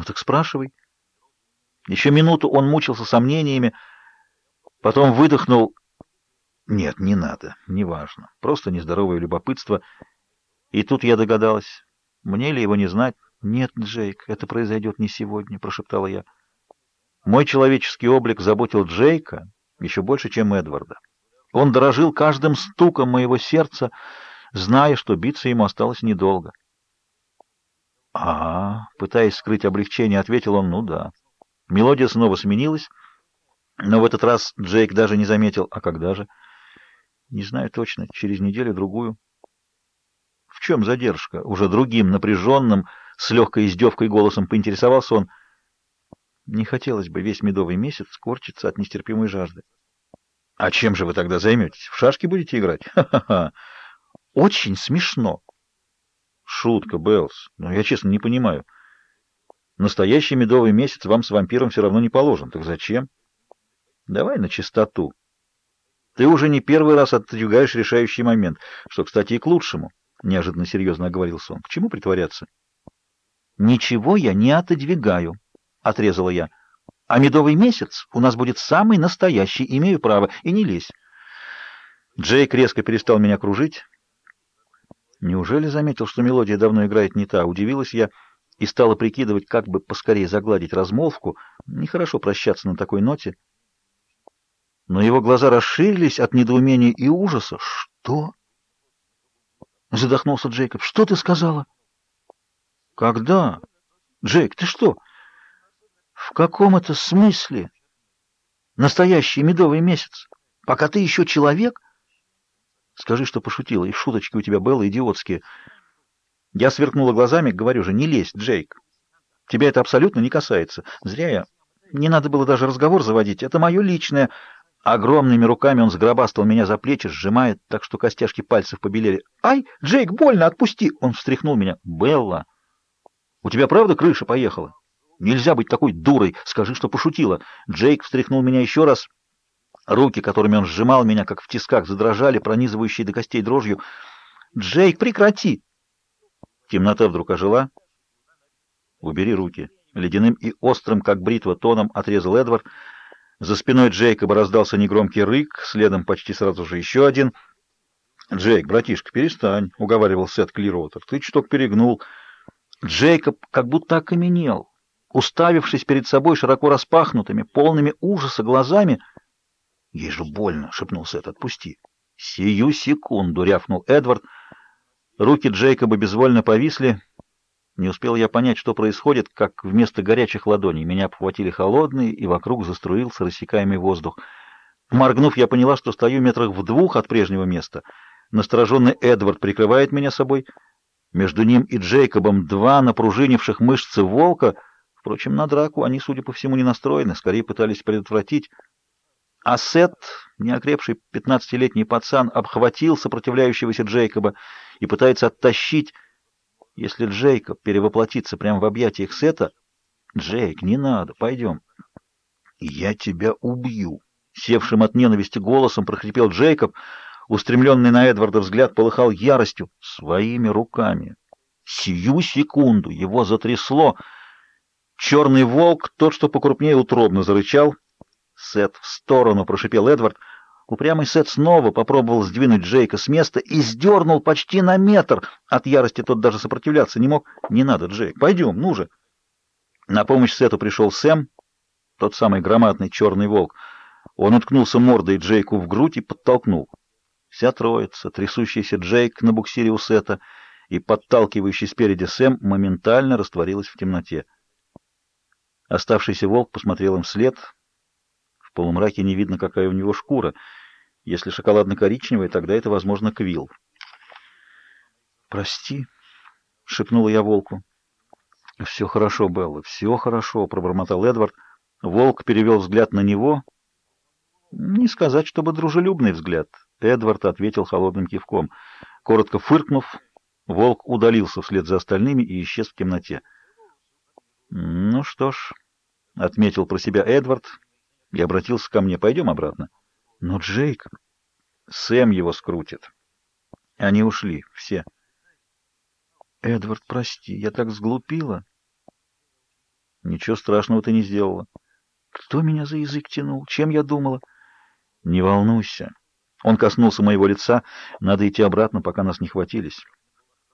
Ну так спрашивай. Еще минуту он мучился сомнениями, потом выдохнул. Нет, не надо, неважно. Просто нездоровое любопытство. И тут я догадалась. Мне ли его не знать? Нет, Джейк, это произойдет не сегодня, прошептала я. Мой человеческий облик заботил Джейка еще больше, чем Эдварда. Он дорожил каждым стуком моего сердца, зная, что биться ему осталось недолго. А, пытаясь скрыть облегчение, ответил он: "Ну да". Мелодия снова сменилась, но в этот раз Джейк даже не заметил, а когда же? Не знаю точно, через неделю-другую. В чем задержка? Уже другим, напряженным, с легкой издевкой голосом поинтересовался он. Не хотелось бы весь медовый месяц скорчиться от нестерпимой жажды. А чем же вы тогда займетесь? В шашки будете играть? Ха-ха-ха. Очень смешно. Шутка, Беллс. Но я честно не понимаю. Настоящий медовый месяц вам с вампиром все равно не положен. Так зачем? Давай начистоту. Ты уже не первый раз отодвигаешь решающий момент, что, кстати, и к лучшему. Неожиданно серьезно оговорился он. К чему притворяться? Ничего я не отодвигаю, отрезала я. А медовый месяц у нас будет самый настоящий, имею право, и не лезь. Джейк резко перестал меня кружить. Неужели заметил, что мелодия давно играет не та? Удивилась я и стала прикидывать, как бы поскорее загладить размолвку. Нехорошо прощаться на такой ноте. Но его глаза расширились от недоумения и ужаса. «Что?» Задохнулся Джейкоб. «Что ты сказала?» «Когда?» «Джейк, ты что?» «В каком это смысле?» «Настоящий медовый месяц. Пока ты еще человек?» «Скажи, что пошутила, и шуточки у тебя, Белла, идиотские». Я сверкнула глазами, говорю же, не лезь, Джейк. Тебя это абсолютно не касается. Зря я. Не надо было даже разговор заводить. Это мое личное. Огромными руками он сгробастал меня за плечи, сжимает, так что костяшки пальцев побелели. «Ай, Джейк, больно, отпусти!» Он встряхнул меня. «Белла, у тебя правда крыша поехала? Нельзя быть такой дурой. Скажи, что пошутила». Джейк встряхнул меня еще раз. Руки, которыми он сжимал меня, как в тисках, задрожали, пронизывающие до костей дрожью. «Джейк, прекрати!» Темнота вдруг ожила. «Убери руки». Ледяным и острым, как бритва, тоном отрезал Эдвард. За спиной Джейкоба раздался негромкий рык, следом почти сразу же еще один. «Джейк, братишка, перестань», — уговаривал Сет Клиротер. «Ты чуток перегнул». Джейкоб как будто окаменел, уставившись перед собой широко распахнутыми, полными ужаса глазами. «Ей же больно», — шепнул Сет, — «отпусти». «Сию секунду», — рявкнул Эдвард. Руки Джейкоба безвольно повисли. Не успел я понять, что происходит, как вместо горячих ладоней меня обхватили холодные, и вокруг заструился рассекаемый воздух. Моргнув, я поняла, что стою метрах в двух от прежнего места. Настороженный Эдвард прикрывает меня собой. Между ним и Джейкобом два напружинивших мышцы волка. Впрочем, на драку они, судя по всему, не настроены, скорее пытались предотвратить. А Сет, неокрепший пятнадцатилетний пацан, обхватил сопротивляющегося Джейкоба и пытается оттащить. Если Джейкоб перевоплотится прямо в объятиях Сета... Джейк, не надо, пойдем. Я тебя убью. Севшим от ненависти голосом прохрипел Джейкоб. Устремленный на Эдварда взгляд полыхал яростью. Своими руками. Сию секунду его затрясло. Черный волк, тот, что покрупнее, утробно зарычал. Сет в сторону, прошипел Эдвард. Упрямый Сет снова попробовал сдвинуть Джейка с места и сдернул почти на метр. От ярости тот даже сопротивляться не мог. «Не надо, Джейк, пойдем, ну же!» На помощь Сету пришел Сэм, тот самый громадный черный волк. Он уткнулся мордой Джейку в грудь и подтолкнул. Вся троица, трясущийся Джейк на буксире у Сета и подталкивающий спереди Сэм, моментально растворилась в темноте. Оставшийся волк посмотрел им вслед — полумраке не видно, какая у него шкура. Если шоколадно-коричневая, тогда это, возможно, квилл. «Прости», — шепнула я волку. «Все хорошо, Белла, все хорошо», — пробормотал Эдвард. Волк перевел взгляд на него. Не сказать, чтобы дружелюбный взгляд. Эдвард ответил холодным кивком. Коротко фыркнув, волк удалился вслед за остальными и исчез в темноте. «Ну что ж», — отметил про себя Эдвард, — и обратился ко мне. «Пойдем обратно». «Но Джейк...» «Сэм его скрутит». Они ушли, все. «Эдвард, прости, я так сглупила». Ничего страшного ты не сделала. Кто меня за язык тянул? Чем я думала? Не волнуйся. Он коснулся моего лица. Надо идти обратно, пока нас не хватились.